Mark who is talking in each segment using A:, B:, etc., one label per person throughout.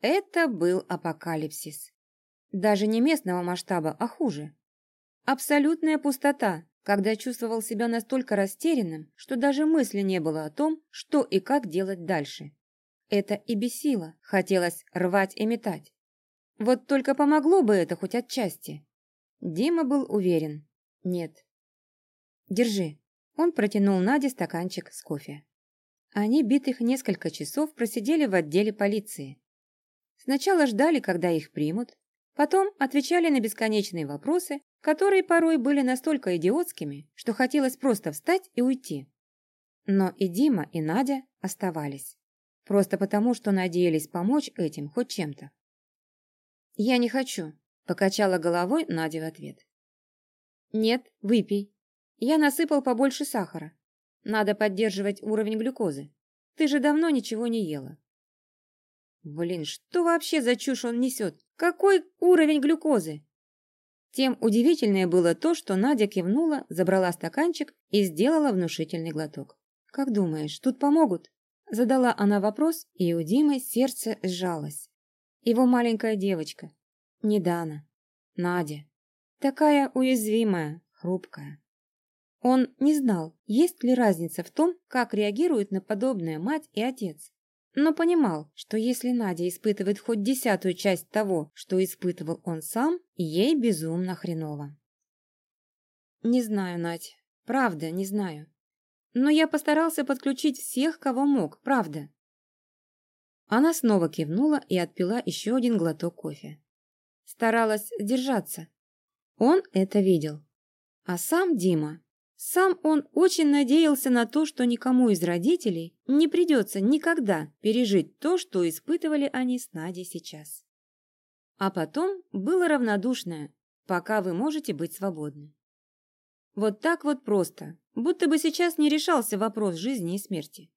A: Это был апокалипсис. Даже не местного масштаба, а хуже. Абсолютная пустота, когда чувствовал себя настолько растерянным, что даже мысли не было о том, что и как делать дальше. Это и бесило, хотелось рвать и метать. Вот только помогло бы это хоть отчасти. Дима был уверен. Нет. Держи. Он протянул Наде стаканчик с кофе. Они битых несколько часов просидели в отделе полиции. Сначала ждали, когда их примут, потом отвечали на бесконечные вопросы, которые порой были настолько идиотскими, что хотелось просто встать и уйти. Но и Дима, и Надя оставались. Просто потому, что надеялись помочь этим хоть чем-то. «Я не хочу», — покачала головой Надя в ответ. «Нет, выпей. Я насыпал побольше сахара. Надо поддерживать уровень глюкозы. Ты же давно ничего не ела. Блин, что вообще за чушь он несет? Какой уровень глюкозы? Тем удивительнее было то, что Надя кивнула, забрала стаканчик и сделала внушительный глоток. «Как думаешь, тут помогут?» Задала она вопрос, и у Димы сердце сжалось. Его маленькая девочка. Не Дана. Надя. Такая уязвимая, хрупкая. Он не знал, есть ли разница в том, как реагируют на подобное мать и отец. Но понимал, что если Надя испытывает хоть десятую часть того, что испытывал он сам, ей безумно хреново. «Не знаю, Надь, правда, не знаю. Но я постарался подключить всех, кого мог, правда». Она снова кивнула и отпила еще один глоток кофе. Старалась держаться. Он это видел. А сам Дима сам он очень надеялся на то, что никому из родителей не придется никогда пережить то, что испытывали они с Надей сейчас. А потом было равнодушное, пока вы можете быть свободны. Вот так вот просто, будто бы сейчас не решался вопрос жизни и смерти.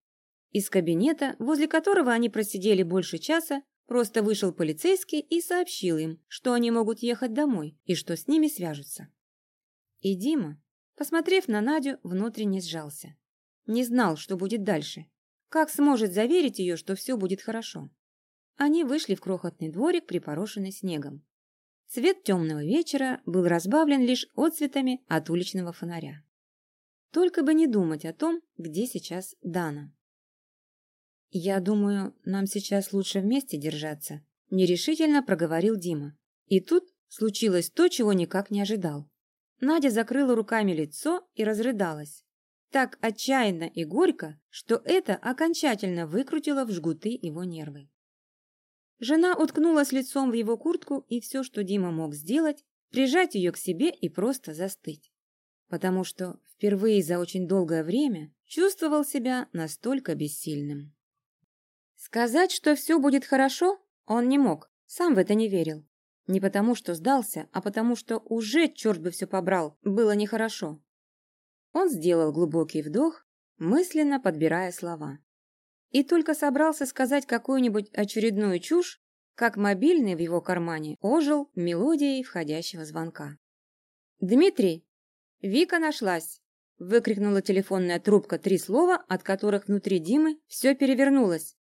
A: Из кабинета, возле которого они просидели больше часа, просто вышел полицейский и сообщил им, что они могут ехать домой и что с ними свяжутся. И Дима, Посмотрев на Надю, внутренне сжался. Не знал, что будет дальше. Как сможет заверить ее, что все будет хорошо? Они вышли в крохотный дворик, припорошенный снегом. Цвет темного вечера был разбавлен лишь отцветами от уличного фонаря. Только бы не думать о том, где сейчас Дана. «Я думаю, нам сейчас лучше вместе держаться», – нерешительно проговорил Дима. И тут случилось то, чего никак не ожидал. Надя закрыла руками лицо и разрыдалась. Так отчаянно и горько, что это окончательно выкрутило в жгуты его нервы. Жена уткнулась лицом в его куртку, и все, что Дима мог сделать, прижать ее к себе и просто застыть. Потому что впервые за очень долгое время чувствовал себя настолько бессильным. Сказать, что все будет хорошо, он не мог, сам в это не верил. Не потому, что сдался, а потому, что уже, черт бы все побрал, было нехорошо. Он сделал глубокий вдох, мысленно подбирая слова. И только собрался сказать какую-нибудь очередную чушь, как мобильный в его кармане ожил мелодией входящего звонка. «Дмитрий! Вика нашлась!» – выкрикнула телефонная трубка три слова, от которых внутри Димы все перевернулось.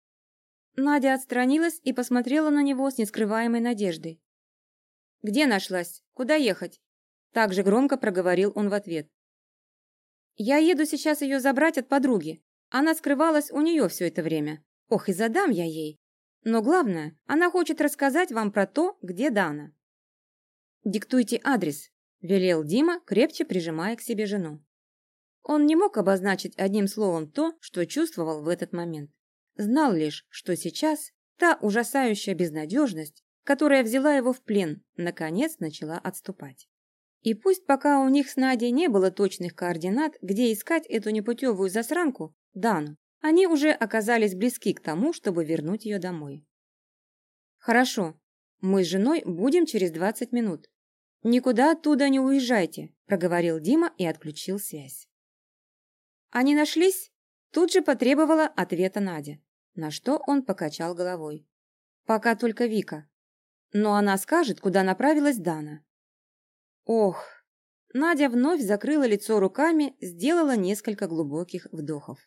A: Надя отстранилась и посмотрела на него с нескрываемой надеждой. «Где нашлась? Куда ехать?» Так же громко проговорил он в ответ. «Я еду сейчас ее забрать от подруги. Она скрывалась у нее все это время. Ох, и задам я ей. Но главное, она хочет рассказать вам про то, где Дана». «Диктуйте адрес», – велел Дима, крепче прижимая к себе жену. Он не мог обозначить одним словом то, что чувствовал в этот момент. Знал лишь, что сейчас та ужасающая безнадежность, которая взяла его в плен, наконец начала отступать. И пусть пока у них с Надей не было точных координат, где искать эту непутевую засранку, Дану, они уже оказались близки к тому, чтобы вернуть ее домой. «Хорошо, мы с женой будем через 20 минут. Никуда оттуда не уезжайте», – проговорил Дима и отключил связь. «Они нашлись?» – тут же потребовала ответа Надя, на что он покачал головой. «Пока только Вика но она скажет, куда направилась Дана. Ох, Надя вновь закрыла лицо руками, сделала несколько глубоких вдохов.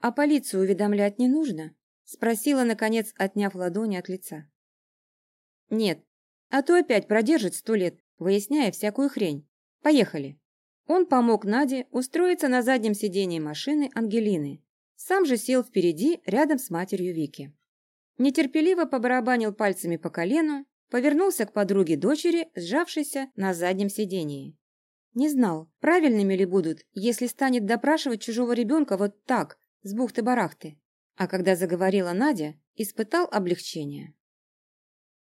A: «А полицию уведомлять не нужно?» – Спросила, наконец, отняв ладони от лица. Нет, а то опять продержит сто лет, выясняя всякую хрень. Поехали. Он помог Наде устроиться на заднем сидении машины Ангелины. Сам же сел впереди, рядом с матерью Вики. Нетерпеливо побарабанил пальцами по колену, повернулся к подруге дочери, сжавшейся на заднем сидении. Не знал, правильными ли будут, если станет допрашивать чужого ребенка вот так, с бухты-барахты. А когда заговорила Надя, испытал облегчение.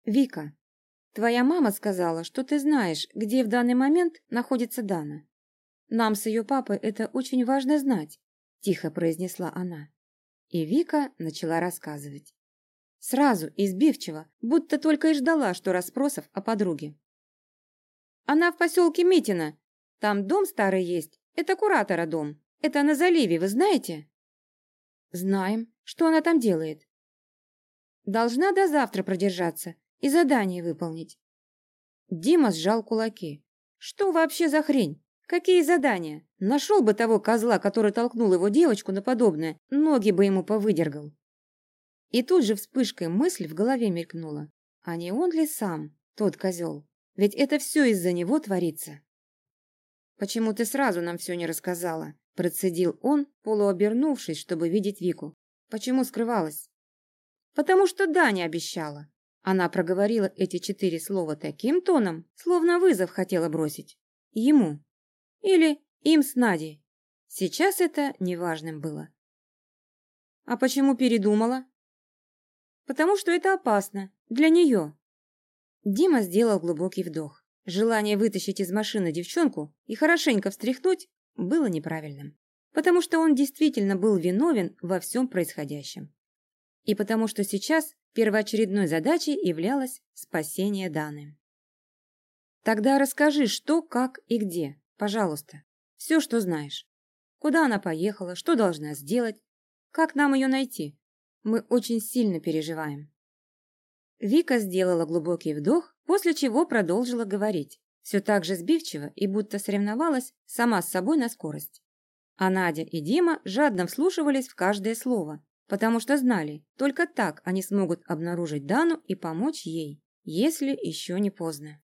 A: «Вика, твоя мама сказала, что ты знаешь, где в данный момент находится Дана. Нам с ее папой это очень важно знать», – тихо произнесла она. И Вика начала рассказывать. Сразу, избивчиво, будто только и ждала, что расспросов о подруге. «Она в поселке Митина. Там дом старый есть. Это куратора дом. Это на заливе, вы знаете?» «Знаем. Что она там делает?» «Должна до завтра продержаться и задание выполнить». Дима сжал кулаки. «Что вообще за хрень? Какие задания? Нашел бы того козла, который толкнул его девочку на подобное, ноги бы ему повыдергал». И тут же вспышкой мысль в голове мелькнула. А не он ли сам, тот козел? Ведь это все из-за него творится. «Почему ты сразу нам все не рассказала?» Процедил он, полуобернувшись, чтобы видеть Вику. Почему скрывалась? Потому что Даня обещала. Она проговорила эти четыре слова таким тоном, словно вызов хотела бросить. Ему. Или им с Надей. Сейчас это неважным было. А почему передумала? Потому что это опасно. Для нее. Дима сделал глубокий вдох. Желание вытащить из машины девчонку и хорошенько встряхнуть было неправильным, потому что он действительно был виновен во всем происходящем. И потому что сейчас первоочередной задачей являлось спасение Даны. Тогда расскажи, что, как и где, пожалуйста. Все, что знаешь. Куда она поехала, что должна сделать, как нам ее найти. Мы очень сильно переживаем. Вика сделала глубокий вдох, после чего продолжила говорить все так же сбивчиво и будто соревновалась сама с собой на скорость. А Надя и Дима жадно вслушивались в каждое слово, потому что знали, только так они смогут обнаружить Дану и помочь ей, если еще не поздно.